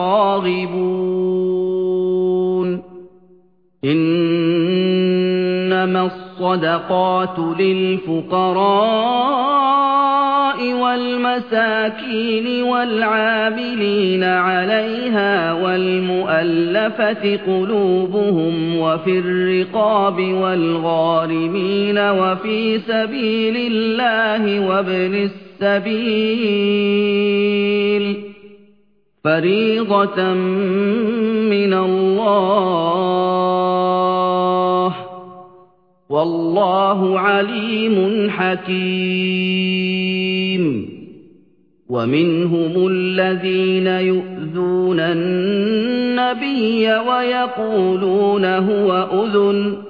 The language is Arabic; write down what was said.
رَاغِبُونَ. إِنَّمَا الصَّدَقَاتُ لِلْفُقَرَاءِ وَالْمَسَاكِينِ وَالْعَامِلِينَ عَلَيْهَا وَالْمُؤَلَّفَةِ قُلُوبُهُمْ وَفِي الرِّقَابِ وَالْغَارِمِينَ وَفِي سَبِيلِ اللَّهِ وَابْنِ السَّبِيلِ. فَرِيضَةً مِّنَ اللَّهِ. وَاللَّهُ عَلِيمٌ حَكِيمٌ. وَمِنْهُمُ الَّذِينَ يُؤْذُونَ النَّبِيَّ وَيَقُولُونَ هُوَ أُذُنٌ.